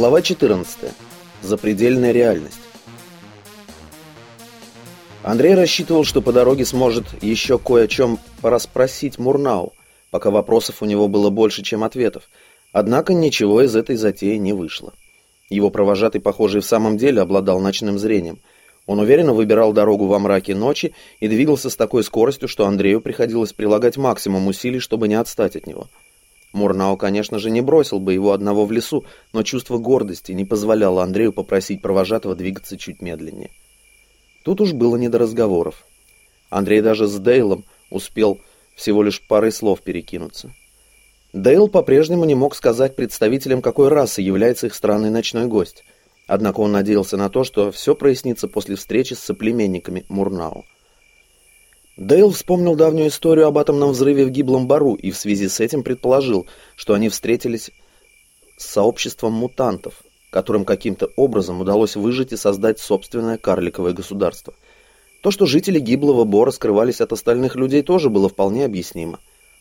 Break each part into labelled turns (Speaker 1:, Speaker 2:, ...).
Speaker 1: Глава 14. Запредельная реальность. Андрей рассчитывал, что по дороге сможет еще кое о чем порасспросить Мурнау, пока вопросов у него было больше, чем ответов. Однако ничего из этой затеи не вышло. Его провожатый, похоже, в самом деле обладал ночным зрением. Он уверенно выбирал дорогу во мраке ночи и двигался с такой скоростью, что Андрею приходилось прилагать максимум усилий, чтобы не отстать от него. Мурнау, конечно же, не бросил бы его одного в лесу, но чувство гордости не позволяло Андрею попросить провожатого двигаться чуть медленнее. Тут уж было не до разговоров. Андрей даже с Дейлом успел всего лишь парой слов перекинуться. Дейл по-прежнему не мог сказать представителям, какой расы является их странный ночной гость. Однако он надеялся на то, что все прояснится после встречи с соплеменниками Мурнау. Дейл вспомнил давнюю историю об атомном взрыве в гиблом бару и в связи с этим предположил, что они встретились с сообществом мутантов, которым каким-то образом удалось выжить и создать собственное карликовое государство. То, что жители гиблого бора скрывались от остальных людей, тоже было вполне объяснимо.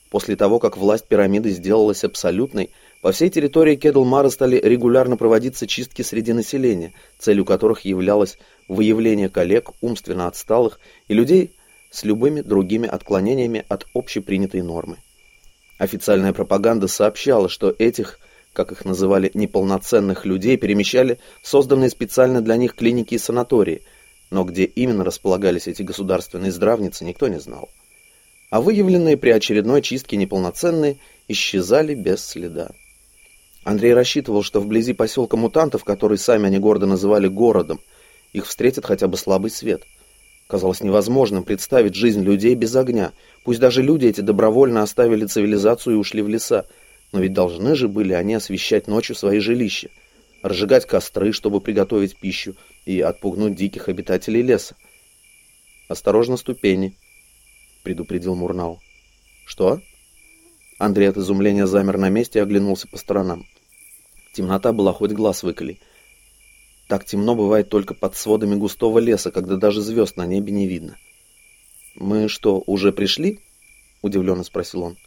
Speaker 1: После того, как власть пирамиды сделалась абсолютной, по всей территории Кедлмара стали регулярно проводиться чистки среди населения, целью которых являлось выявление коллег, умственно отсталых и людей с любыми другими отклонениями от общепринятой нормы. Официальная пропаганда сообщала, что этих, как их называли, неполноценных людей перемещали в созданные специально для них клиники и санатории, но где именно располагались эти государственные здравницы, никто не знал. А выявленные при очередной чистке неполноценные исчезали без следа. Андрей рассчитывал, что вблизи поселка мутантов, который сами они гордо называли городом, их встретит хотя бы слабый свет – Казалось невозможным представить жизнь людей без огня. Пусть даже люди эти добровольно оставили цивилизацию и ушли в леса. Но ведь должны же были они освещать ночью свои жилища, разжигать костры, чтобы приготовить пищу и отпугнуть диких обитателей леса. «Осторожно, ступени», — предупредил Мурнау. «Что?» Андрей от изумления замер на месте и оглянулся по сторонам. Темнота была хоть глаз выколи. Так темно бывает только под сводами густого леса, когда даже звезд на небе не видно. «Мы что, уже пришли?» — удивленно спросил он.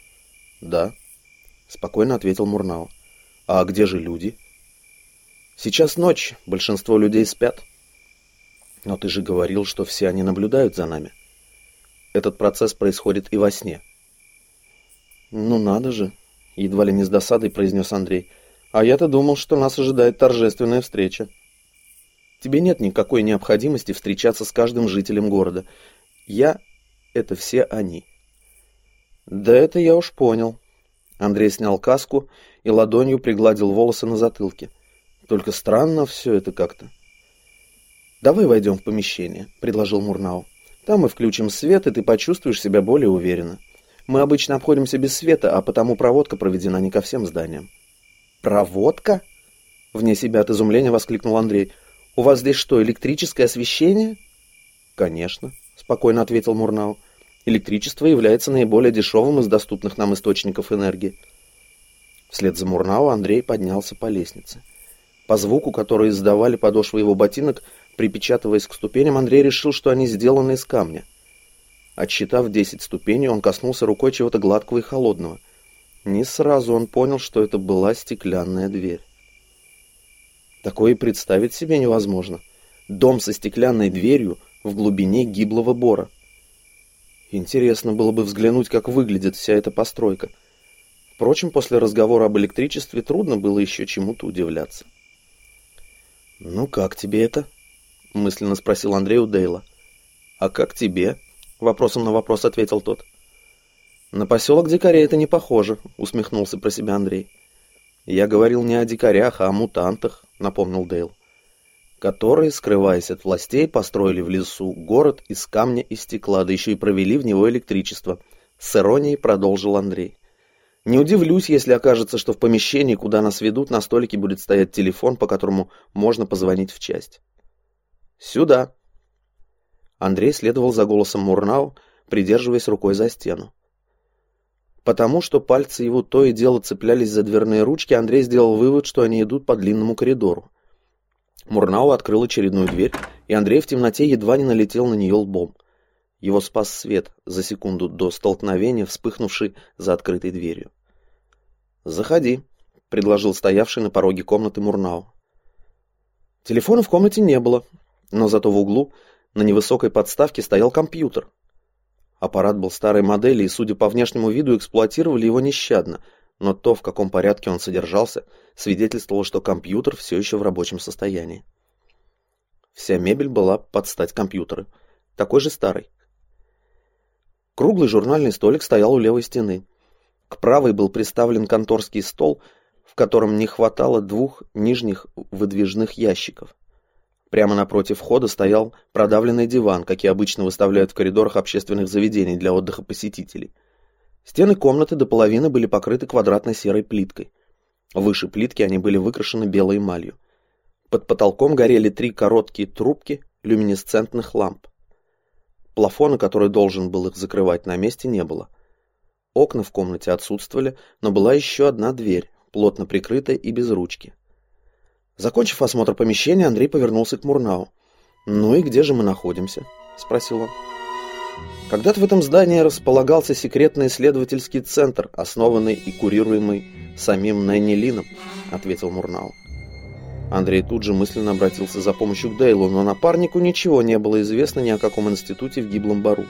Speaker 1: «Да», — спокойно ответил Мурнау. «А где же люди?» «Сейчас ночь, большинство людей спят». «Но ты же говорил, что все они наблюдают за нами. Этот процесс происходит и во сне». «Ну надо же», — едва ли не с досадой произнес Андрей. «А я-то думал, что нас ожидает торжественная встреча». Тебе нет никакой необходимости встречаться с каждым жителем города. Я — это все они. Да это я уж понял. Андрей снял каску и ладонью пригладил волосы на затылке. Только странно все это как-то. «Давай войдем в помещение», — предложил Мурнау. «Там мы включим свет, и ты почувствуешь себя более уверенно. Мы обычно обходимся без света, а потому проводка проведена не ко всем зданиям». «Проводка?» — вне себя от изумления воскликнул Андрей. «У вас здесь что, электрическое освещение?» «Конечно», — спокойно ответил Мурнау. «Электричество является наиболее дешевым из доступных нам источников энергии». Вслед за Мурнау Андрей поднялся по лестнице. По звуку, который издавали подошвы его ботинок, припечатываясь к ступеням, Андрей решил, что они сделаны из камня. Отсчитав десять ступеней, он коснулся рукой чего-то гладкого и холодного. Не сразу он понял, что это была стеклянная дверь. Такое представить себе невозможно. Дом со стеклянной дверью в глубине гиблого бора. Интересно было бы взглянуть, как выглядит вся эта постройка. Впрочем, после разговора об электричестве трудно было еще чему-то удивляться. «Ну как тебе это?» — мысленно спросил Андрей у Дейла. «А как тебе?» — вопросом на вопрос ответил тот. «На поселок дикарей это не похоже», — усмехнулся про себя Андрей. «Я говорил не о дикарях, а о мутантах», — напомнил Дейл. «Которые, скрываясь от властей, построили в лесу город из камня и стекла, да еще и провели в него электричество», — с иронией продолжил Андрей. «Не удивлюсь, если окажется, что в помещении, куда нас ведут, на столике будет стоять телефон, по которому можно позвонить в часть». «Сюда!» Андрей следовал за голосом Мурнау, придерживаясь рукой за стену. Потому что пальцы его то и дело цеплялись за дверные ручки, Андрей сделал вывод, что они идут по длинному коридору. Мурнау открыл очередную дверь, и Андрей в темноте едва не налетел на нее лбом. Его спас свет за секунду до столкновения, вспыхнувший за открытой дверью. «Заходи», — предложил стоявший на пороге комнаты Мурнау. Телефона в комнате не было, но зато в углу на невысокой подставке стоял компьютер. Аппарат был старой модели, и, судя по внешнему виду, эксплуатировали его нещадно, но то, в каком порядке он содержался, свидетельствовало, что компьютер все еще в рабочем состоянии. Вся мебель была под стать компьютеру, такой же старый. Круглый журнальный столик стоял у левой стены. К правой был приставлен конторский стол, в котором не хватало двух нижних выдвижных ящиков. Прямо напротив входа стоял продавленный диван, какие обычно выставляют в коридорах общественных заведений для отдыха посетителей. Стены комнаты до половины были покрыты квадратной серой плиткой. Выше плитки они были выкрашены белой эмалью. Под потолком горели три короткие трубки люминесцентных ламп. Плафона, который должен был их закрывать, на месте не было. Окна в комнате отсутствовали, но была еще одна дверь, плотно прикрытая и без ручки. Закончив осмотр помещения, Андрей повернулся к Мурнау. «Ну и где же мы находимся?» — спросил он. Когда-то в этом здании располагался секретный исследовательский центр, основанный и курируемый самим Нэнни ответил Мурнау. Андрей тут же мысленно обратился за помощью к Дейлу, но напарнику ничего не было известно ни о каком институте в Гиблом Бару.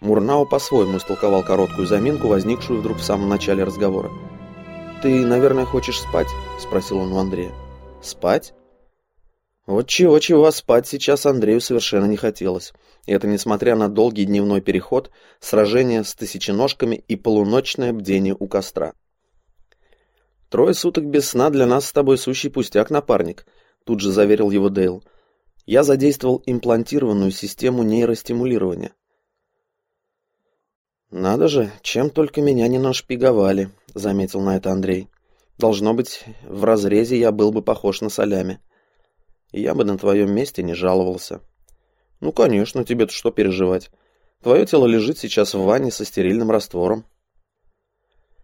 Speaker 1: Мурнау по-своему истолковал короткую заминку, возникшую вдруг в самом начале разговора. «Ты, наверное, хочешь спать?» — спросил он у Андрея. «Спать?» Вот чего-чего, спать сейчас Андрею совершенно не хотелось. И это несмотря на долгий дневной переход, сражение с тысяченожками и полуночное бдение у костра. «Трое суток без сна для нас с тобой сущий пустяк, напарник», — тут же заверил его Дейл. «Я задействовал имплантированную систему нейростимулирования». «Надо же, чем только меня не нашпиговали», — заметил на это Андрей. «Должно быть, в разрезе я был бы похож на солями. Я бы на твоем месте не жаловался». «Ну, конечно, тебе-то что переживать. Твое тело лежит сейчас в ванне со стерильным раствором».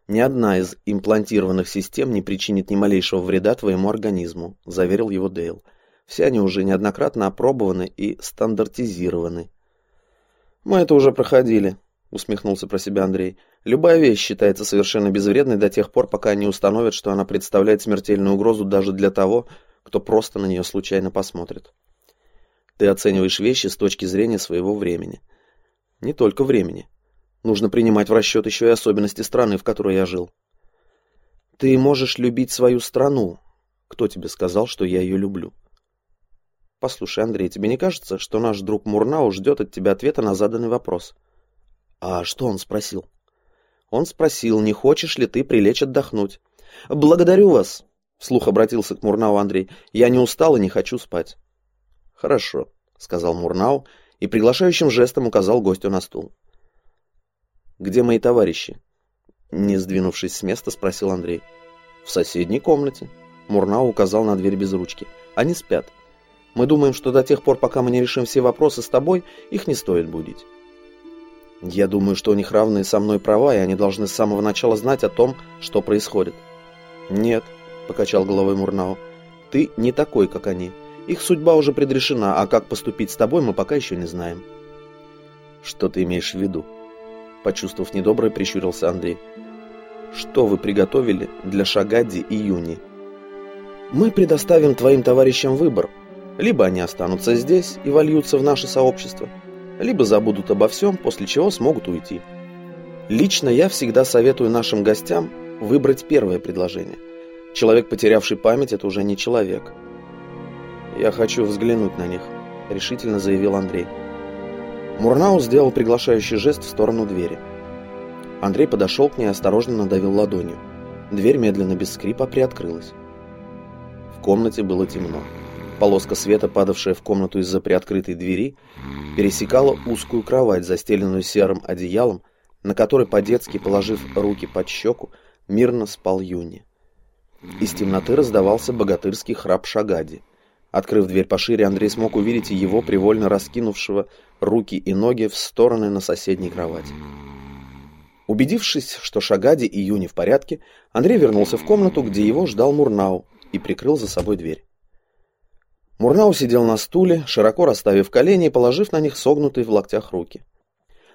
Speaker 1: «Ни одна из имплантированных систем не причинит ни малейшего вреда твоему организму», — заверил его Дейл. «Все они уже неоднократно опробованы и стандартизированы». «Мы это уже проходили», — усмехнулся про себя Андрей. «Любая вещь считается совершенно безвредной до тех пор, пока не установят, что она представляет смертельную угрозу даже для того, кто просто на нее случайно посмотрит. Ты оцениваешь вещи с точки зрения своего времени. Не только времени. Нужно принимать в расчет еще и особенности страны, в которой я жил. Ты можешь любить свою страну. Кто тебе сказал, что я ее люблю?» «Послушай, Андрей, тебе не кажется, что наш друг Мурнау ждет от тебя ответа на заданный вопрос?» А что он спросил? Он спросил, не хочешь ли ты прилечь отдохнуть. Благодарю вас, вслух обратился к Мурнау Андрей. Я не устал и не хочу спать. Хорошо, сказал Мурнау и приглашающим жестом указал гостю на стул. Где мои товарищи? Не сдвинувшись с места, спросил Андрей. В соседней комнате. Мурнау указал на дверь без ручки. Они спят. Мы думаем, что до тех пор, пока мы не решим все вопросы с тобой, их не стоит будить. Я думаю, что у них равные со мной права, и они должны с самого начала знать о том, что происходит. Нет, покачал головой Мурнау. Ты не такой, как они. Их судьба уже предрешена, а как поступить с тобой, мы пока еще не знаем. Что ты имеешь в виду? Почувствовав недоброе, прищурился Андрей. Что вы приготовили для Шагади и Юни? Мы предоставим твоим товарищам выбор. Либо они останутся здесь и вольются в наше сообщество, либо забудут обо всем, после чего смогут уйти. Лично я всегда советую нашим гостям выбрать первое предложение. Человек, потерявший память, это уже не человек. «Я хочу взглянуть на них», — решительно заявил Андрей. Мурнау сделал приглашающий жест в сторону двери. Андрей подошел к ней и осторожно надавил ладонью. Дверь медленно без скрипа приоткрылась. В комнате было темно. Полоска света, падавшая в комнату из-за приоткрытой двери, пересекала узкую кровать, застеленную серым одеялом, на которой по-детски, положив руки под щеку, мирно спал Юни. Из темноты раздавался богатырский храп Шагади. Открыв дверь пошире, Андрей смог увидеть его, привольно раскинувшего руки и ноги в стороны на соседней кровати. Убедившись, что Шагади и Юни в порядке, Андрей вернулся в комнату, где его ждал Мурнау, и прикрыл за собой дверь. Мурнау сидел на стуле, широко расставив колени и положив на них согнутые в локтях руки.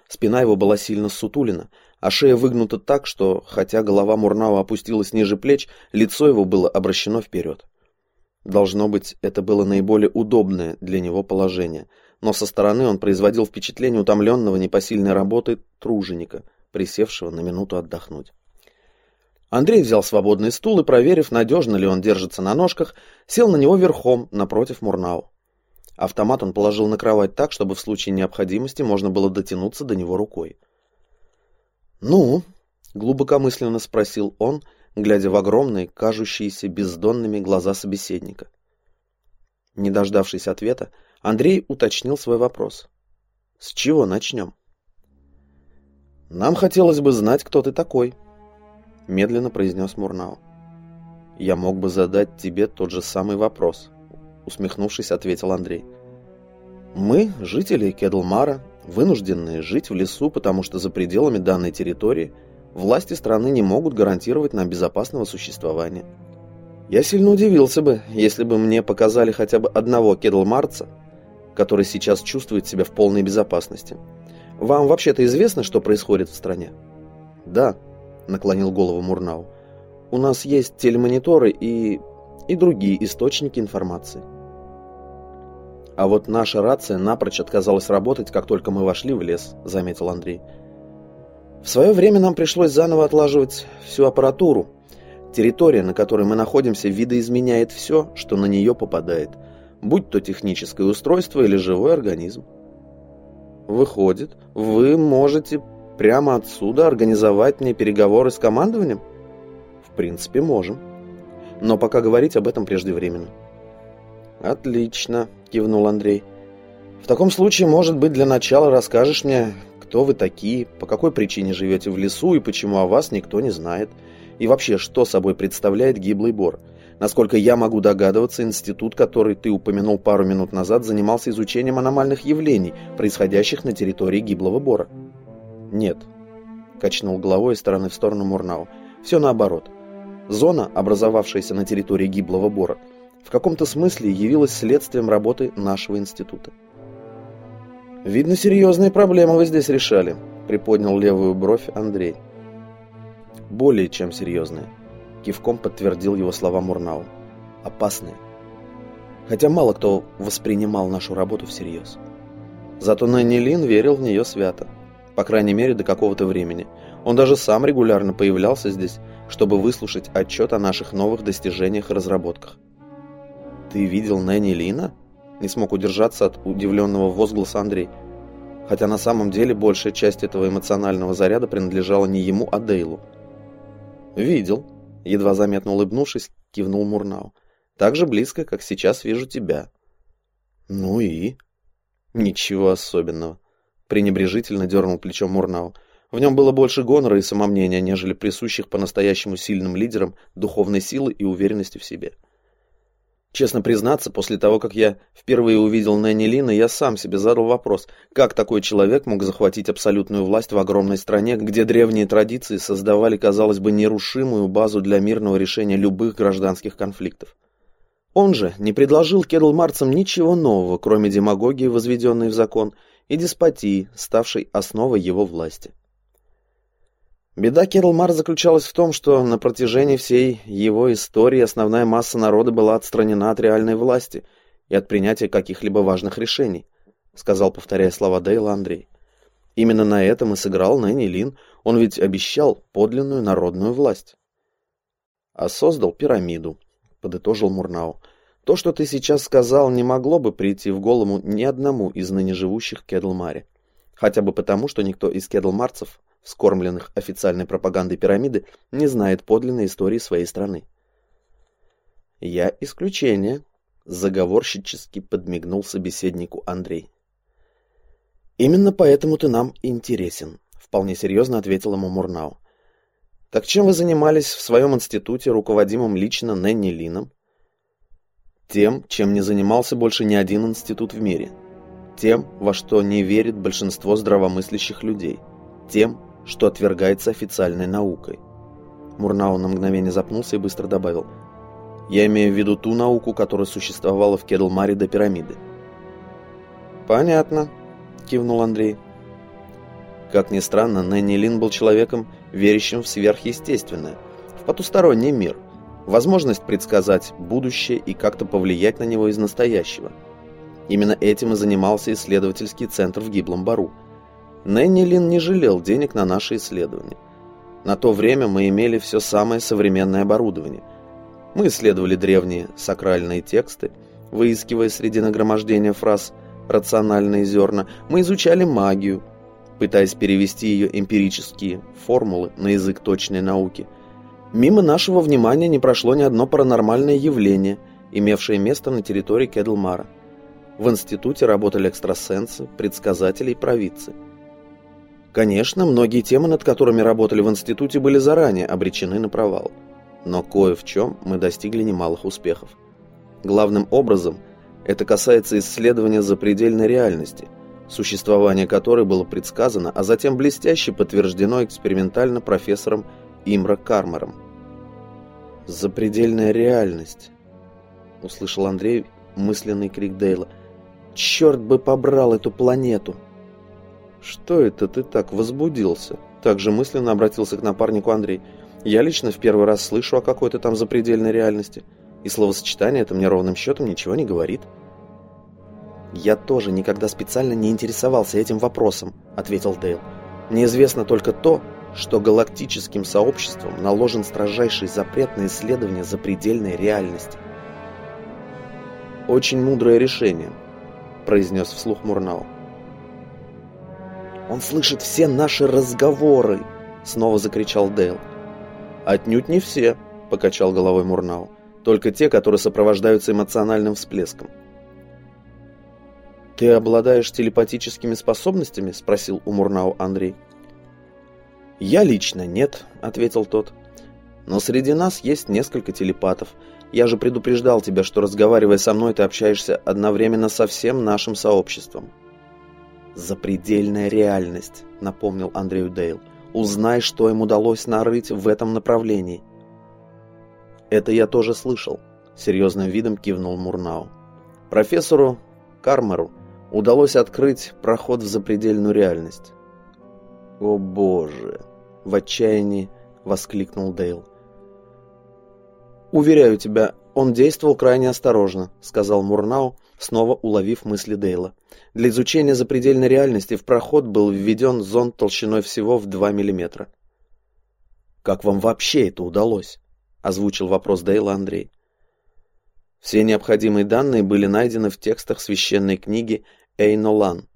Speaker 1: Спина его была сильно сутулена, а шея выгнута так, что, хотя голова Мурнау опустилась ниже плеч, лицо его было обращено вперед. Должно быть, это было наиболее удобное для него положение, но со стороны он производил впечатление утомленного непосильной работы труженика, присевшего на минуту отдохнуть. Андрей взял свободный стул и, проверив, надежно ли он держится на ножках, сел на него верхом напротив Мурнау. Автомат он положил на кровать так, чтобы в случае необходимости можно было дотянуться до него рукой. «Ну?» — глубокомысленно спросил он, глядя в огромные, кажущиеся бездонными глаза собеседника. Не дождавшись ответа, Андрей уточнил свой вопрос. «С чего начнем?» «Нам хотелось бы знать, кто ты такой», — медленно произнес Мурнау. «Я мог бы задать тебе тот же самый вопрос», — усмехнувшись, ответил Андрей. «Мы, жители Кедлмара, вынуждены жить в лесу, потому что за пределами данной территории власти страны не могут гарантировать нам безопасного существования. Я сильно удивился бы, если бы мне показали хотя бы одного Кедлмарца, который сейчас чувствует себя в полной безопасности. Вам вообще-то известно, что происходит в стране?» «Да», — наклонил голову Мурнау. «У нас есть телемониторы и... и другие источники информации». «А вот наша рация напрочь отказалась работать, как только мы вошли в лес», — заметил Андрей. «В свое время нам пришлось заново отлаживать всю аппаратуру. Территория, на которой мы находимся, видоизменяет все, что на нее попадает, будь то техническое устройство или живой организм. Выходит, вы можете Прямо отсюда организовать мне переговоры с командованием? В принципе, можем. Но пока говорить об этом преждевременно. Отлично, кивнул Андрей. В таком случае, может быть, для начала расскажешь мне, кто вы такие, по какой причине живете в лесу и почему о вас никто не знает. И вообще, что собой представляет гиблый бор? Насколько я могу догадываться, институт, который ты упомянул пару минут назад, занимался изучением аномальных явлений, происходящих на территории гиблого бора. «Нет», — качнул головой из стороны в сторону Мурнау. «Все наоборот. Зона, образовавшаяся на территории гиблого бора, в каком-то смысле явилась следствием работы нашего института». «Видно, серьезные проблемы вы здесь решали», — приподнял левую бровь Андрей. «Более чем серьезные», — кивком подтвердил его слова Мурнау. «Опасные. Хотя мало кто воспринимал нашу работу всерьез. Зато Нэнни Лин верил в нее свято. По крайней мере, до какого-то времени. Он даже сам регулярно появлялся здесь, чтобы выслушать отчет о наших новых достижениях и разработках. «Ты видел Нэнни Лина?» Не смог удержаться от удивленного возгласа Андрей. Хотя на самом деле большая часть этого эмоционального заряда принадлежала не ему, а Дейлу. «Видел», — едва заметно улыбнувшись, кивнул Мурнау. «Так же близко, как сейчас вижу тебя». «Ну и?» «Ничего особенного пренебрежительно дернул плечом Мурнау. В нем было больше гонора и самомнения, нежели присущих по-настоящему сильным лидерам духовной силы и уверенности в себе. Честно признаться, после того, как я впервые увидел Нэнни Лина, я сам себе задал вопрос, как такой человек мог захватить абсолютную власть в огромной стране, где древние традиции создавали, казалось бы, нерушимую базу для мирного решения любых гражданских конфликтов. Он же не предложил кедлмарцам ничего нового, кроме демагогии, возведенной в закон, и деспотии, ставшей основой его власти. Беда Керлмар заключалась в том, что на протяжении всей его истории основная масса народа была отстранена от реальной власти и от принятия каких-либо важных решений, сказал, повторяя слова Дейла Андрей. Именно на этом и сыграл Нэнни Лин, он ведь обещал подлинную народную власть. А создал пирамиду, подытожил Мурнау. То, что ты сейчас сказал, не могло бы прийти в голову ни одному из ныне живущих Кедлмаре. Хотя бы потому, что никто из кедлмарцев, вскормленных официальной пропагандой пирамиды, не знает подлинной истории своей страны. «Я исключение», — заговорщически подмигнул собеседнику Андрей. «Именно поэтому ты нам интересен», — вполне серьезно ответил ему Мурнау. «Так чем вы занимались в своем институте, руководимом лично Нэнни Лином?» Тем, чем не занимался больше ни один институт в мире. Тем, во что не верит большинство здравомыслящих людей. Тем, что отвергается официальной наукой. Мурнау на мгновение запнулся и быстро добавил. «Я имею в виду ту науку, которая существовала в Кедлмаре до пирамиды». «Понятно», — кивнул Андрей. Как ни странно, Нэнни Лин был человеком, верящим в сверхъестественное, в потусторонний мир — возможность предсказать будущее и как-то повлиять на него из настоящего. Именно этим и занимался исследовательский центр в Гиблом Бару. Нэнни не жалел денег на наши исследования. На то время мы имели все самое современное оборудование. Мы исследовали древние сакральные тексты, выискивая среди нагромождения фраз рациональные зерна. Мы изучали магию, пытаясь перевести ее эмпирические формулы на язык точной науки. Мимо нашего внимания не прошло ни одно паранормальное явление, имевшее место на территории Кедлмара. В институте работали экстрасенсы, предсказатели и провидцы. Конечно, многие темы, над которыми работали в институте, были заранее обречены на провал. Но кое в чем мы достигли немалых успехов. Главным образом, это касается исследования запредельной реальности – существование которой было предсказано, а затем блестяще подтверждено экспериментально профессором Имра Кармером. «Запредельная реальность», — услышал Андрей мысленный крик Дейла. «Черт бы побрал эту планету!» «Что это ты так возбудился?» Также мысленно обратился к напарнику Андрей. «Я лично в первый раз слышу о какой-то там запредельной реальности, и словосочетание это мне ровным счетом ничего не говорит». «Я тоже никогда специально не интересовался этим вопросом», — ответил Дейл. «Мне известно только то, что галактическим сообществом наложен строжайший запрет на исследование запредельной реальности». «Очень мудрое решение», — произнес вслух Мурнау. «Он слышит все наши разговоры!» — снова закричал Дейл. «Отнюдь не все», — покачал головой Мурнау. «Только те, которые сопровождаются эмоциональным всплеском. «Ты обладаешь телепатическими способностями?» – спросил у Мурнау Андрей. «Я лично нет», – ответил тот. «Но среди нас есть несколько телепатов. Я же предупреждал тебя, что, разговаривая со мной, ты общаешься одновременно со всем нашим сообществом». «Запредельная реальность», — напомнил Андрею Дейл. «Узнай, что им удалось нарыть в этом направлении». «Это я тоже слышал», — серьезным видом кивнул Мурнау. «Профессору Кармеру удалось открыть проход в запредельную реальность. «О боже!» — в отчаянии воскликнул Дейл. «Уверяю тебя, он действовал крайне осторожно», — сказал Мурнау, снова уловив мысли Дейла. «Для изучения запредельной реальности в проход был введен зонд толщиной всего в 2 миллиметра». «Как вам вообще это удалось?» — озвучил вопрос Дейла Андрей. Все необходимые данные были найдены в текстах священной книги Эйнолан.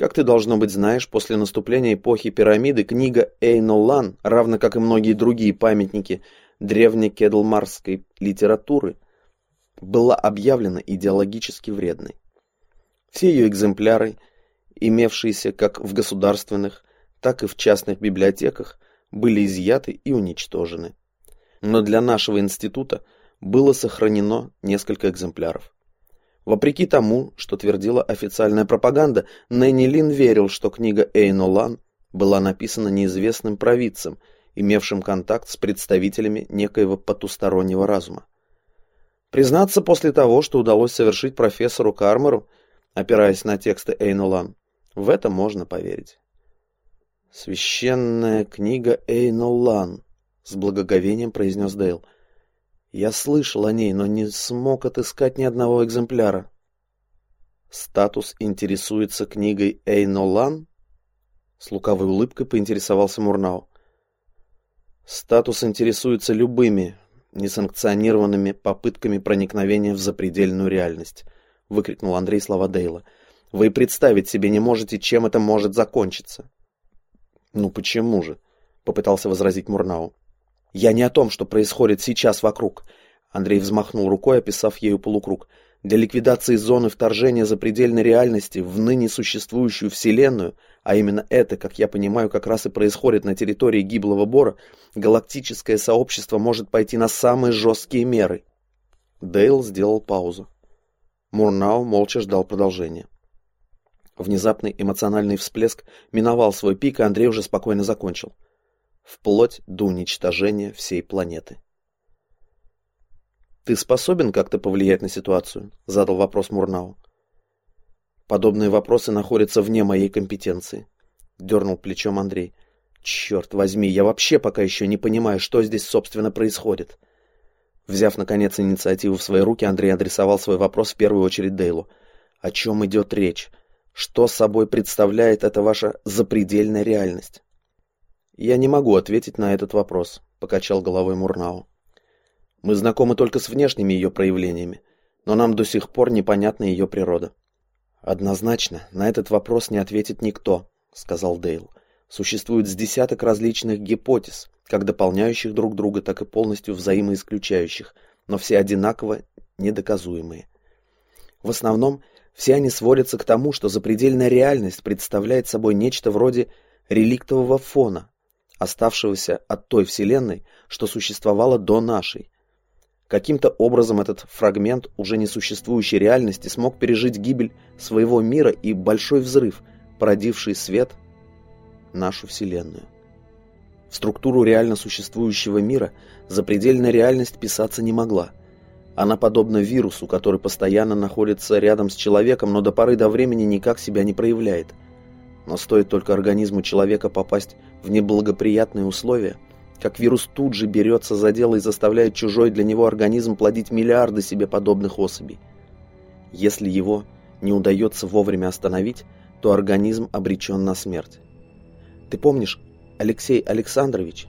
Speaker 1: Как ты, должно быть, знаешь, после наступления эпохи пирамиды книга Эйнолан, равно как и многие другие памятники древней кедлмарской литературы, была объявлена идеологически вредной. Все ее экземпляры, имевшиеся как в государственных, так и в частных библиотеках, были изъяты и уничтожены. Но для нашего института было сохранено несколько экземпляров. Вопреки тому, что твердила официальная пропаганда, Нэнни Лин верил, что книга Эйно Лан была написана неизвестным провидцем, имевшим контакт с представителями некоего потустороннего разума. Признаться, после того, что удалось совершить профессору Кармеру, опираясь на тексты Эйно Лан, в это можно поверить. «Священная книга Эйно Лан», — с благоговением произнес Дейл, — я слышал о ней, но не смог отыскать ни одного экземпляра. Статус интересуется книгой Эйнолан? С лукавой улыбкой поинтересовался Мурнау. Статус интересуется любыми несанкционированными попытками проникновения в запредельную реальность, выкрикнул Андрей слова Дейла. Вы представить себе не можете, чем это может закончиться. Ну почему же? попытался возразить Мурнау. Я не о том, что происходит сейчас вокруг. Андрей взмахнул рукой, описав ею полукруг. Для ликвидации зоны вторжения запредельной реальности в ныне существующую Вселенную, а именно это, как я понимаю, как раз и происходит на территории Гиблого Бора, галактическое сообщество может пойти на самые жесткие меры. Дейл сделал паузу. Мурнау молча ждал продолжения. Внезапный эмоциональный всплеск миновал свой пик, и Андрей уже спокойно закончил вплоть до уничтожения всей планеты. «Ты способен как-то повлиять на ситуацию?» – задал вопрос Мурнау. «Подобные вопросы находятся вне моей компетенции», – дернул плечом Андрей. «Черт возьми, я вообще пока еще не понимаю, что здесь, собственно, происходит. Взяв, наконец, инициативу в свои руки, Андрей адресовал свой вопрос в первую очередь Дейлу. О чем идет речь? Что собой представляет эта ваша запредельная реальность? Я не могу ответить на этот вопрос, покачал головой Мурнау. Мы знакомы только с внешними ее проявлениями, но нам до сих пор непонятна ее природа. Однозначно, на этот вопрос не ответит никто, сказал Дейл. Существует с десяток различных гипотез, как дополняющих друг друга, так и полностью взаимоисключающих, но все одинаково недоказуемые. В основном, все они сводятся к тому, что запредельная реальность представляет собой нечто вроде реликтового фона, оставшегося от той Вселенной, что существовала до нашей. Каким-то образом этот фрагмент уже несуществующей реальности смог пережить гибель своего мира и большой взрыв, породивший свет, нашу Вселенную. В структуру реально существующего мира запредельная реальность писаться не могла. Она подобна вирусу, который постоянно находится рядом с человеком, но до поры до времени никак себя не проявляет. Но стоит только организму человека попасть в неблагоприятные условия, как вирус тут же берется за дело и заставляет чужой для него организм плодить миллиарды себе подобных особей. Если его не удается вовремя остановить, то организм обречен на смерть. Ты помнишь, Алексей Александрович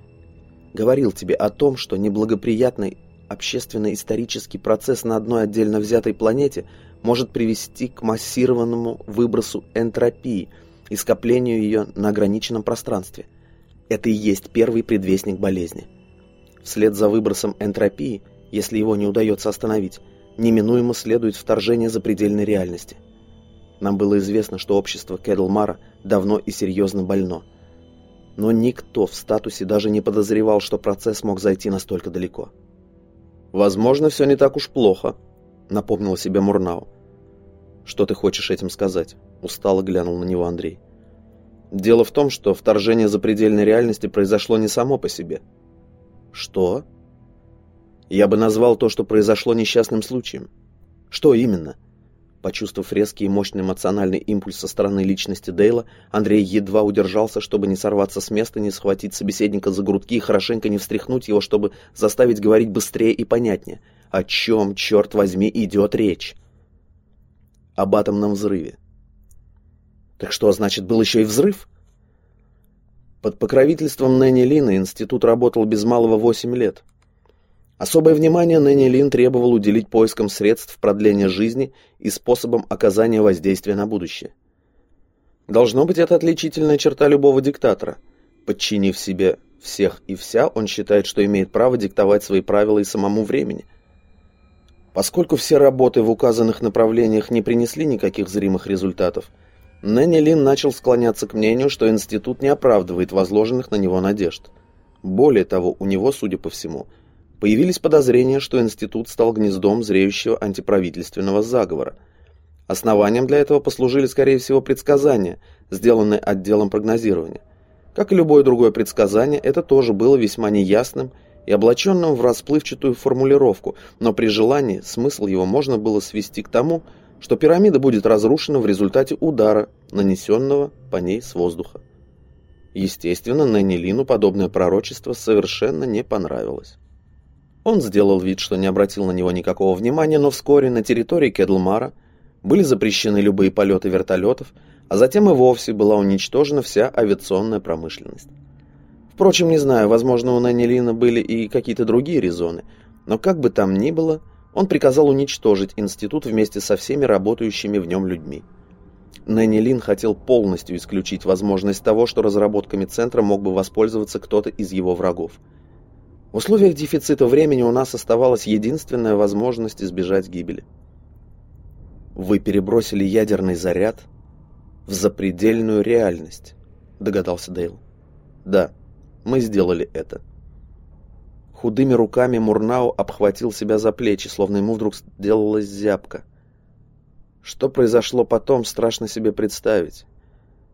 Speaker 1: говорил тебе о том, что неблагоприятный общественно-исторический процесс на одной отдельно взятой планете может привести к массированному выбросу энтропии и скоплению ее на ограниченном пространстве. Это и есть первый предвестник болезни. Вслед за выбросом энтропии, если его не удается остановить, неминуемо следует вторжение запредельной реальности. Нам было известно, что общество Кедлмара давно и серьезно больно – но никто в статусе даже не подозревал, что процесс мог зайти настолько далеко. «Возможно, все не так уж плохо», — напомнил себе Мурнау. «Что ты хочешь этим сказать?» — устало глянул на него Андрей. «Дело в том, что вторжение запредельной реальности произошло не само по себе». «Что?» «Я бы назвал то, что произошло несчастным случаем». «Что именно?» Почувствовав резкий и мощный эмоциональный импульс со стороны личности Дейла, Андрей едва удержался, чтобы не сорваться с места, не схватить собеседника за грудки и хорошенько не встряхнуть его, чтобы заставить говорить быстрее и понятнее. О чем, черт возьми, идет речь? Об атомном взрыве. Так что, значит, был еще и взрыв? Под покровительством Нэнни Лина институт работал без малого восемь лет. Особое внимание Нэнни Лин требовал уделить поискам средств продления жизни и способам оказания воздействия на будущее. Должно быть, это отличительная черта любого диктатора. Подчинив себе всех и вся, он считает, что имеет право диктовать свои правила и самому времени. Поскольку все работы в указанных направлениях не принесли никаких зримых результатов, Нэнни Лин начал склоняться к мнению, что институт не оправдывает возложенных на него надежд. Более того, у него, судя по всему, – Появились подозрения, что институт стал гнездом зреющего антиправительственного заговора. Основанием для этого послужили, скорее всего, предсказания, сделанные отделом прогнозирования. Как и любое другое предсказание, это тоже было весьма неясным и облаченным в расплывчатую формулировку, но при желании смысл его можно было свести к тому, что пирамида будет разрушена в результате удара, нанесенного по ней с воздуха. Естественно, Нэнни подобное пророчество совершенно не понравилось. Он сделал вид, что не обратил на него никакого внимания, но вскоре на территории Кедлмара были запрещены любые полеты вертолетов, а затем и вовсе была уничтожена вся авиационная промышленность. Впрочем, не знаю, возможно, у Нанилина были и какие-то другие резоны, но как бы там ни было, он приказал уничтожить институт вместе со всеми работающими в нем людьми. Нэнни хотел полностью исключить возможность того, что разработками центра мог бы воспользоваться кто-то из его врагов – в условиях дефицита времени у нас оставалась единственная возможность избежать гибели. Вы перебросили ядерный заряд в запредельную реальность, догадался Дейл. Да, мы сделали это. Худыми руками Мурнау обхватил себя за плечи, словно ему вдруг сделалась зябка. Что произошло потом, страшно себе представить.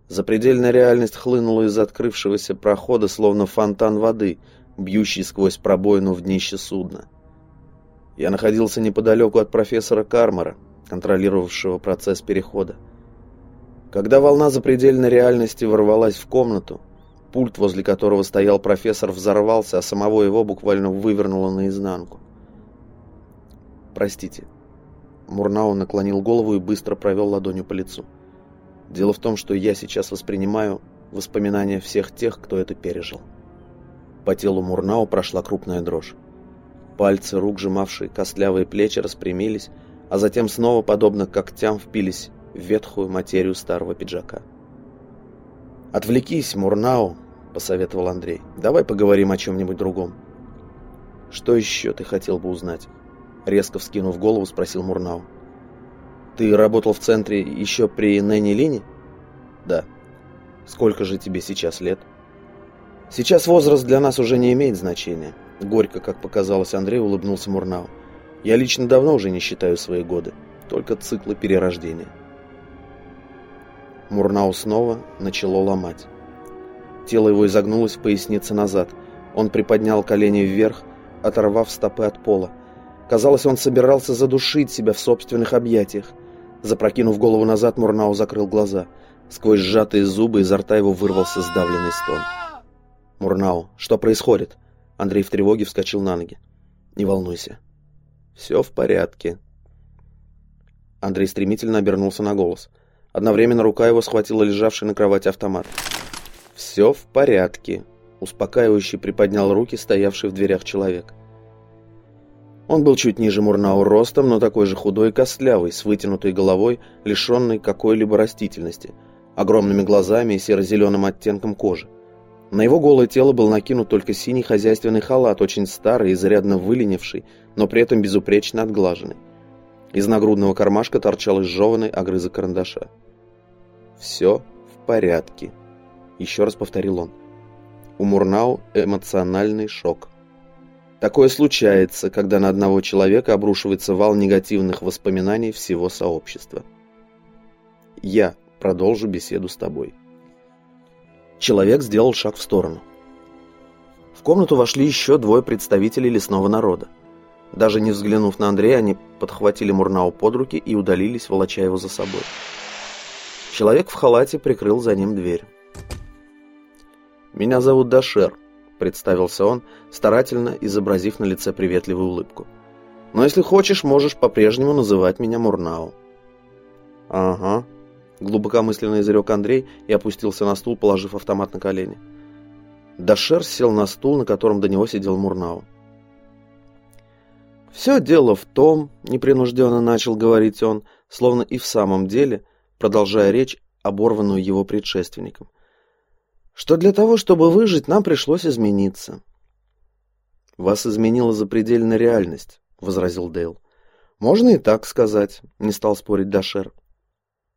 Speaker 1: Запредельная реальность хлынула из открывшегося прохода, словно фонтан воды — бьющий сквозь пробоину в днище судна. Я находился неподалеку от профессора Кармара, контролировавшего процесс перехода. Когда волна запредельной реальности ворвалась в комнату, пульт, возле которого стоял профессор, взорвался, а самого его буквально вывернуло наизнанку. простите». Мурнау наклонил голову и быстро провел ладонью по лицу. «Дело в том, что я сейчас воспринимаю воспоминания всех тех, кто это пережил». По телу Мурнау прошла крупная дрожь. Пальцы рук, сжимавшие костлявые плечи, распрямились, а затем снова, подобно когтям, впились в ветхую материю старого пиджака. «Отвлекись, Мурнау», — посоветовал Андрей. «Давай поговорим о чем-нибудь другом». «Что еще ты хотел бы узнать?» Резко вскинув голову, спросил Мурнау. «Ты работал в центре еще при Нэнни Лине?» «Да». «Сколько же тебе сейчас лет?» «Сейчас возраст для нас уже не имеет значения», — горько, как показалось Андрей, улыбнулся Мурнау. «Я лично давно уже не считаю свои годы, только циклы перерождения». Мурнау снова начало ломать. Тело его изогнулось в пояснице назад. Он приподнял колени вверх, оторвав стопы от пола. Казалось, он собирался задушить себя в собственных объятиях. Запрокинув голову назад, Мурнау закрыл глаза. Сквозь сжатые зубы изо рта его вырвался сдавленный стон. «Мурнау, что происходит?» Андрей в тревоге вскочил на ноги. «Не волнуйся. Все в порядке». Андрей стремительно обернулся на голос. Одновременно рука его схватила лежавший на кровати автомат. «Все в порядке», — успокаивающе приподнял руки стоявший в дверях человек. Он был чуть ниже Мурнау ростом, но такой же худой и костлявый, с вытянутой головой, лишенной какой-либо растительности, огромными глазами и серо-зеленым оттенком кожи. На его голое тело был накинут только синий хозяйственный халат, очень старый, изрядно выленивший, но при этом безупречно отглаженный. Из нагрудного кармашка торчал изжеванный огрызок карандаша. «Все в порядке», — еще раз повторил он. У Мурнау эмоциональный шок. Такое случается, когда на одного человека обрушивается вал негативных воспоминаний всего сообщества. Я продолжу беседу с тобой. Человек сделал шаг в сторону. В комнату вошли еще двое представителей лесного народа. Даже не взглянув на Андрея, они подхватили Мурнау под руки и удалились, волоча его за собой. Человек в халате прикрыл за ним дверь. «Меня зовут Дашер», — представился он, старательно изобразив на лице приветливую улыбку. «Но если хочешь, можешь по-прежнему называть меня Мурнау». «Ага», — глубокомысленно изрек Андрей и опустился на стул, положив автомат на колени. Дашер сел на стул, на котором до него сидел Мурнау. «Все дело в том», — непринужденно начал говорить он, словно и в самом деле, продолжая речь, оборванную его предшественником, что для того, чтобы выжить, нам пришлось измениться. «Вас изменила запредельная реальность», — возразил Дейл. «Можно и так сказать», — не стал спорить Дашер.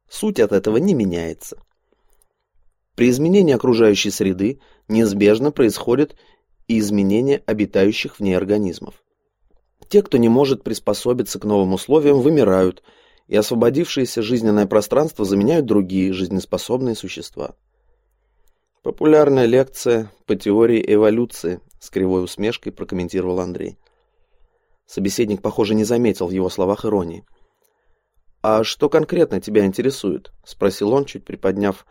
Speaker 1: «Суть от этого не меняется. При изменении окружающей среды неизбежно происходит и изменение обитающих в ней организмов. Те, кто не может приспособиться к новым условиям, вымирают, и освободившееся жизненное пространство заменяют другие жизнеспособные существа. Популярная лекция по теории эволюции, с кривой усмешкой прокомментировал Андрей. Собеседник, похоже, не заметил в его словах иронии. «А что конкретно тебя интересует?» — спросил он, чуть приподняв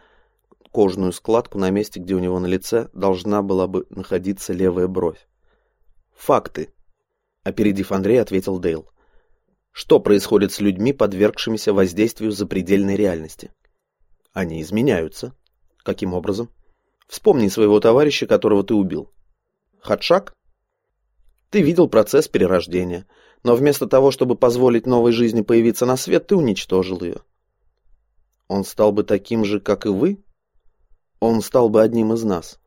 Speaker 1: кожную складку на месте, где у него на лице должна была бы находиться левая бровь. «Факты», — опередив Андрея, ответил Дейл. «Что происходит с людьми, подвергшимися воздействию запредельной реальности?» «Они изменяются». «Каким образом?» Вспомни своего товарища, которого ты убил. Хадшак? Ты видел процесс перерождения, но вместо того, чтобы позволить новой жизни появиться на свет, ты уничтожил ее. Он стал бы таким же, как и вы? Он стал бы одним из нас.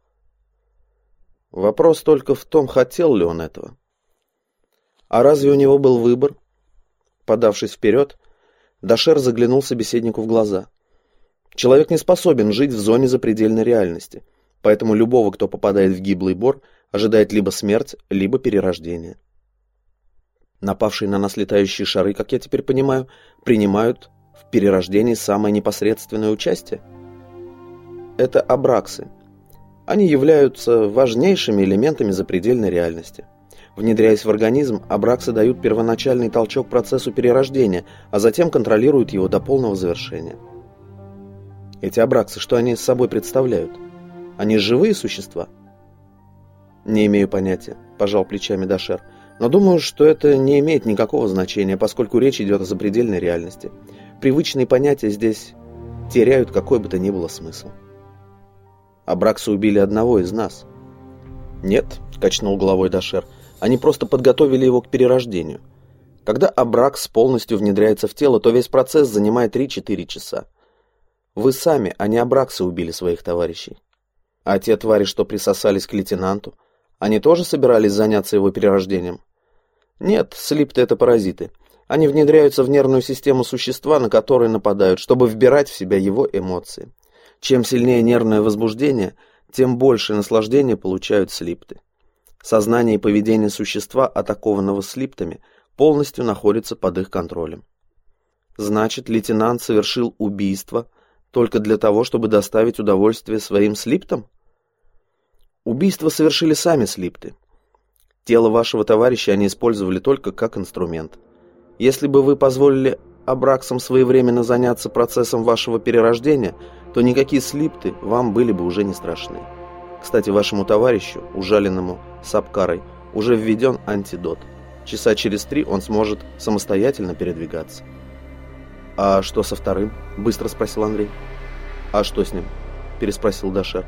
Speaker 1: Вопрос только в том, хотел ли он этого. А разве у него был выбор? Подавшись вперед, Дашер заглянул собеседнику в глаза. Человек не способен жить в зоне запредельной реальности. Поэтому любого, кто попадает в гиблый бор, ожидает либо смерть, либо перерождение. Напавшие на нас летающие шары, как я теперь понимаю, принимают в перерождении самое непосредственное участие. Это абраксы. Они являются важнейшими элементами запредельной реальности. Внедряясь в организм, абраксы дают первоначальный толчок процессу перерождения, а затем контролируют его до полного завершения. Эти абраксы, что они с собой представляют? Они живые существа? Не имею понятия, пожал плечами Дашер. Но думаю, что это не имеет никакого значения, поскольку речь идет о запредельной реальности. Привычные понятия здесь теряют какой бы то ни было смысл. Абракса убили одного из нас. Нет, качнул головой Дашер, они просто подготовили его к перерождению. Когда Абракс полностью внедряется в тело, то весь процесс занимает 3-4 часа. Вы сами, а не Абраксы, убили своих товарищей. А те твари, что присосались к лейтенанту, они тоже собирались заняться его перерождением? Нет, слипты — это паразиты. Они внедряются в нервную систему существа, на которые нападают, чтобы вбирать в себя его эмоции. Чем сильнее нервное возбуждение, тем больше наслаждения получают слипты. Сознание и поведение существа, атакованного слиптами, полностью находятся под их контролем. Значит, лейтенант совершил убийство только для того, чтобы доставить удовольствие своим слиптам? Убийство совершили сами слипты. Тело вашего товарища они использовали только как инструмент. Если бы вы позволили Абраксам своевременно заняться процессом вашего перерождения, то никакие слипты вам были бы уже не страшны. Кстати, вашему товарищу, ужаленному Сапкарой, уже введен антидот. Часа через три он сможет самостоятельно передвигаться. «А что со вторым?» – быстро спросил Андрей. «А что с ним?» – переспросил Дашер.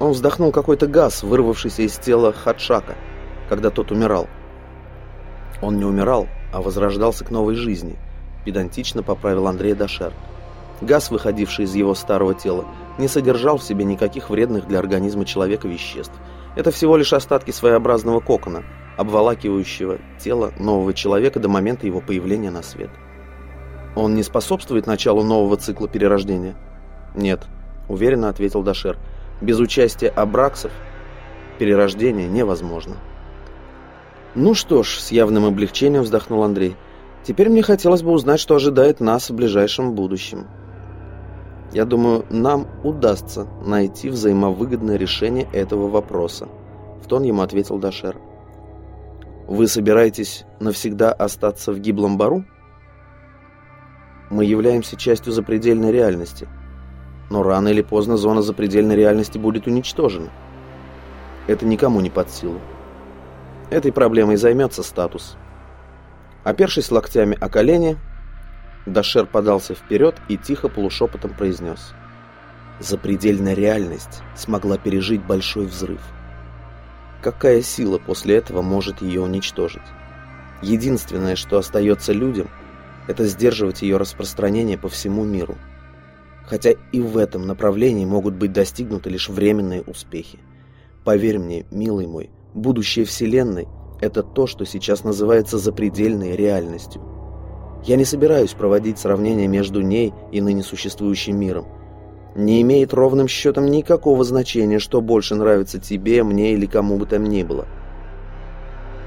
Speaker 1: Он вздохнул какой-то газ, вырвавшийся из тела Хадшака, когда тот умирал. Он не умирал, а возрождался к новой жизни, педантично поправил Андрей Дашер. Газ, выходивший из его старого тела, не содержал в себе никаких вредных для организма человека веществ. Это всего лишь остатки своеобразного кокона, обволакивающего тело нового человека до момента его появления на свет. Он не способствует началу нового цикла перерождения? Нет, уверенно ответил Дашер. Без участия абраксов перерождение невозможно. Ну что ж, с явным облегчением вздохнул Андрей. Теперь мне хотелось бы узнать, что ожидает нас в ближайшем будущем. Я думаю, нам удастся найти взаимовыгодное решение этого вопроса. В тон ему ответил Дашер. Вы собираетесь навсегда остаться в гиблом бару? Мы являемся частью запредельной реальности – но рано или поздно зона запредельной реальности будет уничтожена. Это никому не под силу. Этой проблемой займется статус. Опершись локтями о колени, Дашер подался вперед и тихо полушепотом произнес. Запредельная реальность смогла пережить большой взрыв. Какая сила после этого может ее уничтожить? Единственное, что остается людям, это сдерживать ее распространение по всему миру хотя и в этом направлении могут быть достигнуты лишь временные успехи. Поверь мне, милый мой, будущее Вселенной – это то, что сейчас называется запредельной реальностью. Я не собираюсь проводить сравнение между ней и ныне существующим миром. Не имеет ровным счетом никакого значения, что больше нравится тебе, мне или кому бы там ни было.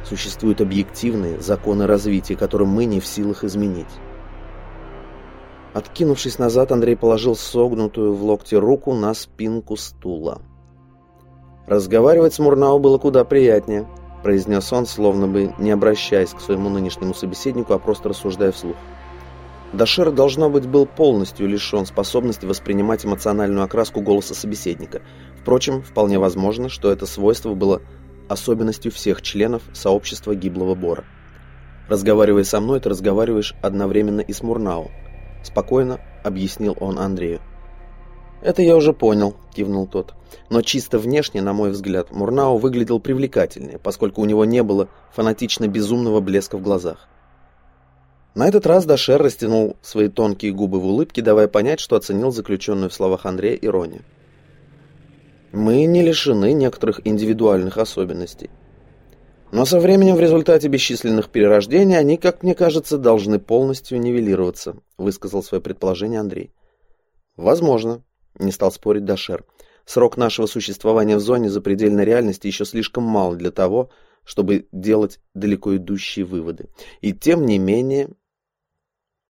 Speaker 1: Существуют объективные законы развития, которые мы не в силах изменить. Откинувшись назад, Андрей положил согнутую в локте руку на спинку стула. Разговаривать с Мурнау было куда приятнее, произнес он, словно бы не обращаясь к своему нынешнему собеседнику, а просто рассуждая вслух. Дашер, должно быть, был полностью лишен способности воспринимать эмоциональную окраску голоса собеседника. Впрочем, вполне возможно, что это свойство было особенностью всех членов сообщества гиблого бора. Разговаривая со мной, ты разговариваешь одновременно и с Мурнау – Спокойно объяснил он Андрею. «Это я уже понял», — кивнул тот. «Но чисто внешне, на мой взгляд, Мурнау выглядел привлекательнее, поскольку у него не было фанатично-безумного блеска в глазах». На этот раз Дашер растянул свои тонкие губы в улыбке, давая понять, что оценил заключенную в словах Андрея иронию. «Мы не лишены некоторых индивидуальных особенностей. Но со временем в результате бесчисленных перерождений они, как мне кажется, должны полностью нивелироваться, высказал свое предположение Андрей. Возможно, не стал спорить Дашер. Срок нашего существования в зоне запредельной реальности еще слишком мал для того, чтобы делать далеко идущие выводы. И тем не менее...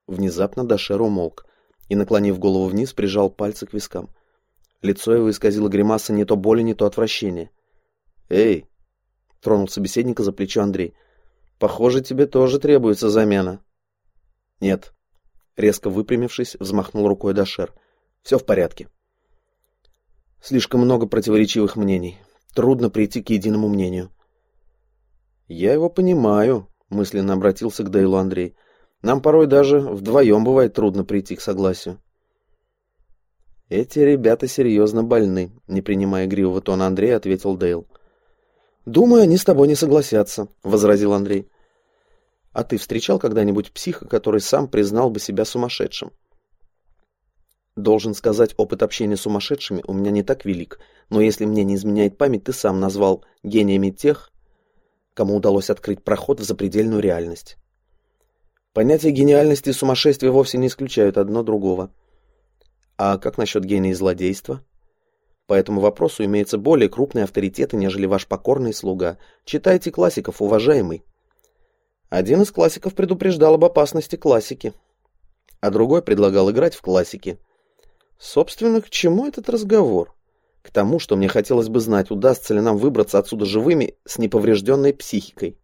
Speaker 1: Внезапно Дашер умолк и, наклонив голову вниз, прижал пальцы к вискам. Лицо его исказило гримаса не то боли, не то отвращения. «Эй, Тронул собеседника за плечо Андрей. Похоже, тебе тоже требуется замена. Нет. Резко выпрямившись, взмахнул рукой Дашер. Все в порядке. Слишком много противоречивых мнений. Трудно прийти к единому мнению. «Я его понимаю», — мысленно обратился к Дейлу Андрей. «Нам порой даже вдвоем бывает трудно прийти к согласию». «Эти ребята серьезно больны», — не принимая игривого тона Андрея, ответил Дейл. «Думаю, они с тобой не согласятся», — возразил Андрей. «А ты встречал когда-нибудь психа, который сам признал бы себя сумасшедшим?» Должен сказать, опыт общения с сумасшедшими у меня не так велик, но если мне не изменяет память, ты сам назвал гениями тех, кому удалось открыть проход в запредельную реальность. Понятия гениальности и сумасшествия вовсе не исключают одно другого. А как насчет гения и злодейства? По этому вопросу имеются более крупные авторитеты, нежели ваш покорный слуга. Читайте классиков, уважаемый. Один из классиков предупреждал об опасности классики, а другой предлагал играть в классики. Собственно, к чему этот разговор? К тому, что мне хотелось бы знать, удастся ли нам выбраться отсюда живыми с неповрежденной психикой.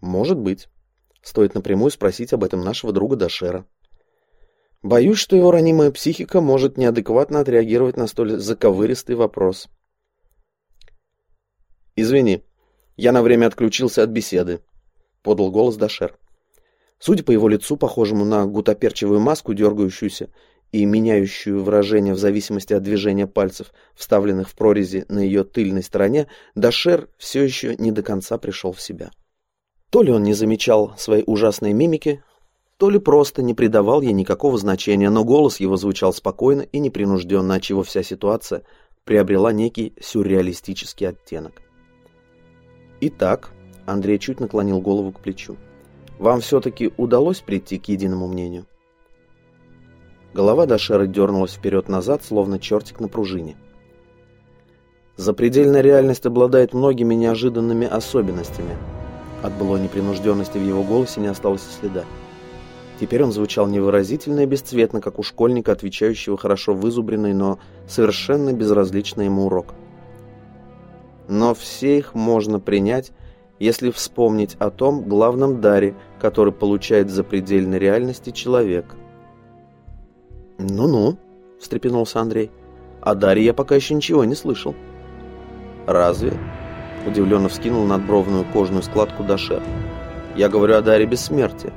Speaker 1: Может быть. Стоит напрямую спросить об этом нашего друга Дашера. Боюсь, что его ранимая психика может неадекватно отреагировать на столь заковыристый вопрос. «Извини, я на время отключился от беседы», — подал голос Дашер. Судя по его лицу, похожему на гутоперчивую маску, дергающуюся и меняющую выражение в зависимости от движения пальцев, вставленных в прорези на ее тыльной стороне, Дашер все еще не до конца пришел в себя. То ли он не замечал своей ужасной мимики, то ли просто не придавал ей никакого значения, но голос его звучал спокойно и непринужденно, отчего вся ситуация приобрела некий сюрреалистический оттенок. «Итак», — Андрей чуть наклонил голову к плечу, — «вам все-таки удалось прийти к единому мнению?» Голова Дашера дернулась вперед-назад, словно чертик на пружине. Запредельная реальность обладает многими неожиданными особенностями. От былой непринужденности в его голосе не осталось и следа. Теперь он звучал невыразительно и бесцветно, как у школьника, отвечающего хорошо вызубренный, но совершенно безразличный ему урок. Но все их можно принять, если вспомнить о том главном даре, который получает в запредельной реальности человек – «Ну-ну», — встрепенулся Андрей. «О Дарье я пока еще ничего не слышал». «Разве?» — удивленно вскинул надбровную кожную складку Дашер. «Я говорю о Даре бессмертия».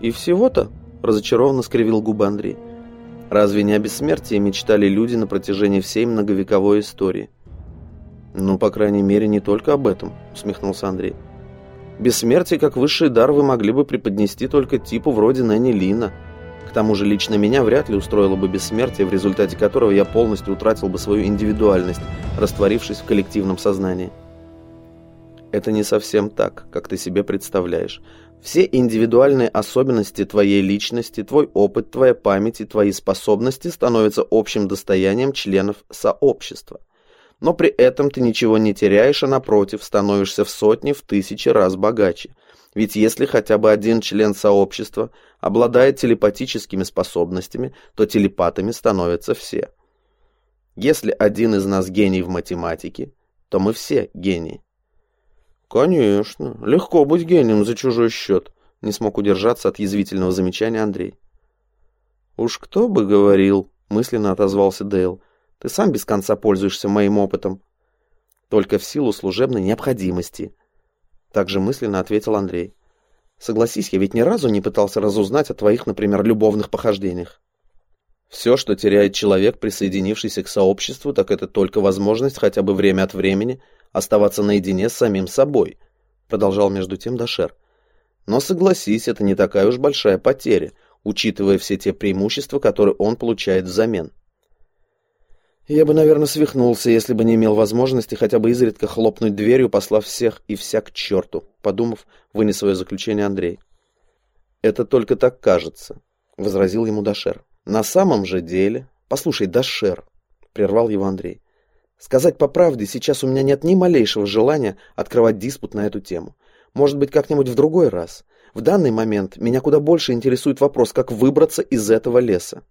Speaker 1: «И всего-то?» — разочарованно скривил губы Андрей. «Разве не о бессмертии мечтали люди на протяжении всей многовековой истории?» «Ну, по крайней мере, не только об этом», — усмехнулся Андрей. «Бессмертие как высший дар вы могли бы преподнести только типу вроде Нэнни Лина». К тому же лично меня вряд ли устроило бы бессмертие, в результате которого я полностью утратил бы свою индивидуальность, растворившись в коллективном сознании. Это не совсем так, как ты себе представляешь. Все индивидуальные особенности твоей личности, твой опыт, твоя память и твои способности становятся общим достоянием членов сообщества. Но при этом ты ничего не теряешь, а напротив, становишься в сотни, в тысячи раз богаче – ведь если хотя бы один член сообщества обладает телепатическими способностями, то телепатами становятся все. Если один из нас гений в математике, то мы все гении. Конечно, легко быть гением за чужой счет, не смог удержаться от язвительного замечания Андрей. Уж кто бы говорил, мысленно отозвался Дейл. Ты сам без конца пользуешься моим опытом. Только в силу служебной необходимости – также мысленно ответил Андрей. Согласись, я ведь ни разу не пытался разузнать о твоих, например, любовных похождениях. Все, что теряет человек, присоединившийся к сообществу, так это только возможность хотя бы время от времени оставаться наедине с самим собой, продолжал между тем Дашер. Но согласись, это не такая уж большая потеря, учитывая все те преимущества, которые он получает взамен. Я бы, наверное, свихнулся, если бы не имел возможности хотя бы изредка хлопнуть дверью, послав всех и вся к черту, подумав, вынес свое заключение Андрей. Это только так кажется, возразил ему Дашер. На самом же деле... Послушай, Дашер, прервал его Андрей. Сказать по правде, сейчас у меня нет ни малейшего желания открывать диспут на эту тему. Может быть, как-нибудь в другой раз. В данный момент меня куда больше интересует вопрос, как выбраться из этого леса.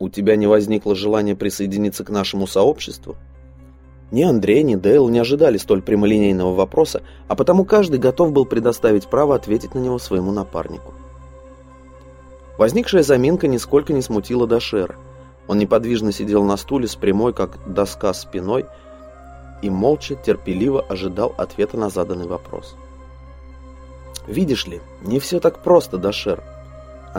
Speaker 1: У тебя не возникло желания присоединиться к нашему сообществу? Ни Андрей, ни Дейл не ожидали столь прямолинейного вопроса, а потому каждый готов был предоставить право ответить на него своему напарнику. Возникшая заминка нисколько не смутила Дашера. Он неподвижно сидел на стуле с прямой, как доска, спиной, и молча, терпеливо ожидал ответа на заданный вопрос. «Видишь ли, не все так просто, Дашер».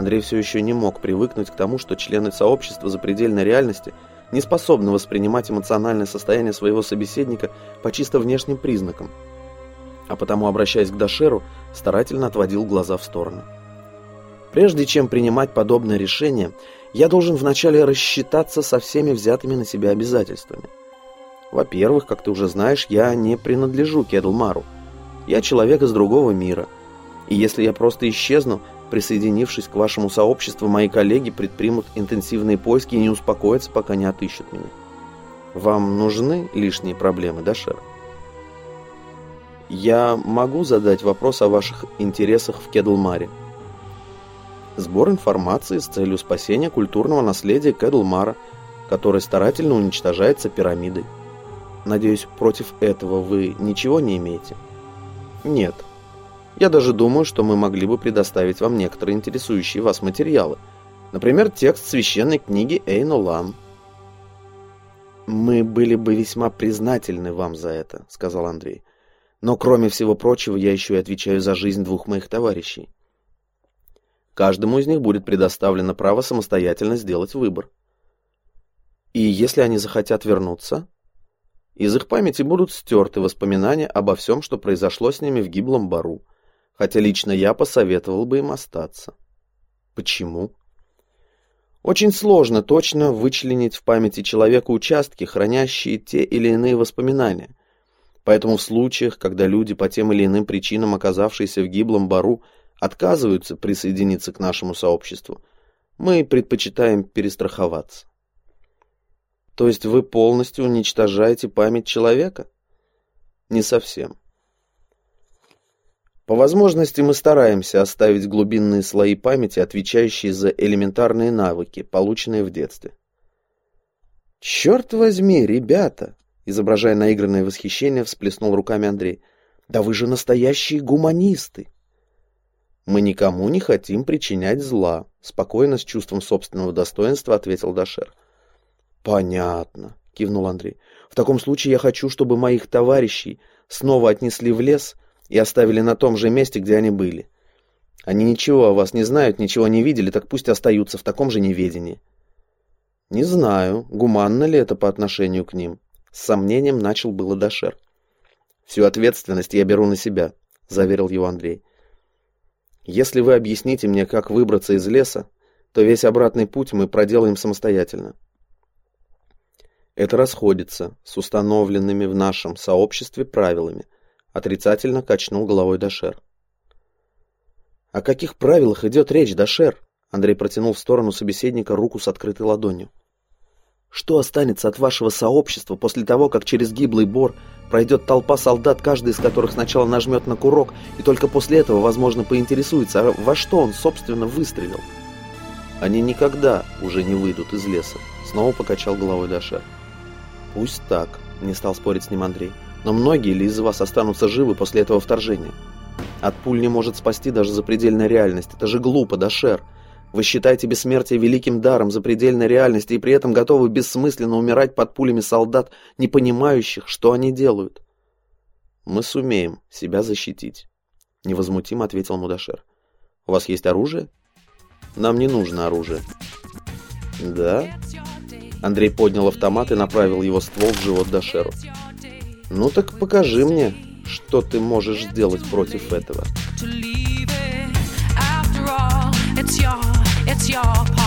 Speaker 1: Андрей все еще не мог привыкнуть к тому, что члены сообщества запредельной реальности не способны воспринимать эмоциональное состояние своего собеседника по чисто внешним признакам, а потому, обращаясь к Дашеру, старательно отводил глаза в сторону. Прежде чем принимать подобное решение, я должен вначале рассчитаться со всеми взятыми на себя обязательствами. Во-первых, как ты уже знаешь, я не принадлежу Кедлмару. Я человек из другого мира. И если я просто исчезну, присоединившись к вашему сообществу, мои коллеги предпримут интенсивные поиски и не успокоятся, пока не отыщут меня. Вам нужны лишние проблемы, да, Шер? Я могу задать вопрос о ваших интересах в Кедлмаре? Сбор информации с целью спасения культурного наследия Кэдлмара, которое старательно уничтожается пирамидой. Надеюсь, против этого вы ничего не имеете? Нет. Я даже думаю, что мы могли бы предоставить вам некоторые интересующие вас материалы. Например, текст священной книги Эйн «Мы были бы весьма признательны вам за это», — сказал Андрей. «Но кроме всего прочего, я еще и отвечаю за жизнь двух моих товарищей. Каждому из них будет предоставлено право самостоятельно сделать выбор. И если они захотят вернуться, из их памяти будут стерты воспоминания обо всем, что произошло с ними в гиблом бару, хотя лично я посоветовал бы им остаться. Почему? Очень сложно точно вычленить в памяти человека участки, хранящие те или иные воспоминания. Поэтому в случаях, когда люди по тем или иным причинам, оказавшиеся в гиблом бару, отказываются присоединиться к нашему сообществу, мы предпочитаем перестраховаться. То есть вы полностью уничтожаете память человека? Не совсем. По возможности мы стараемся оставить глубинные слои памяти, отвечающие за элементарные навыки, полученные в детстве. «Черт возьми, ребята!» Изображая наигранное восхищение, всплеснул руками Андрей. «Да вы же настоящие гуманисты!» «Мы никому не хотим причинять зла», — спокойно, с чувством собственного достоинства ответил Дашер. «Понятно», — кивнул Андрей. «В таком случае я хочу, чтобы моих товарищей снова отнесли в лес и оставили на том же месте, где они были. Они ничего о вас не знают, ничего не видели, так пусть остаются в таком же неведении». «Не знаю, гуманно ли это по отношению к ним», — с сомнением начал было Дашер. «Всю ответственность я беру на себя», — заверил его Андрей. Если вы объясните мне, как выбраться из леса, то весь обратный путь мы проделаем самостоятельно. Это расходится с установленными в нашем сообществе правилами, отрицательно качнул головой Дашер. О каких правилах идет речь, Дашер? Андрей протянул в сторону собеседника руку с открытой ладонью. Что останется от вашего сообщества после того, как через гиблый бор пройдет толпа солдат, каждый из которых сначала нажмет на курок, и только после этого, возможно, поинтересуется, а во что он, собственно, выстрелил? Они никогда уже не выйдут из леса, снова покачал головой Даша. Пусть так, не стал спорить с ним Андрей, но многие ли из вас останутся живы после этого вторжения? От пуль не может спасти даже запредельная реальность, это же глупо, Дашер. Вы считаете бессмертие великим даром запредельной реальности и при этом готовы бессмысленно умирать под пулями солдат, не понимающих, что они делают. Мы сумеем себя защитить, невозмутимо ответил Мудашер. У вас есть оружие? Нам не нужно оружие. Да? Андрей поднял автомат и направил его ствол в живот Дашеру. Ну так покажи мне, что ты можешь сделать против этого. It's your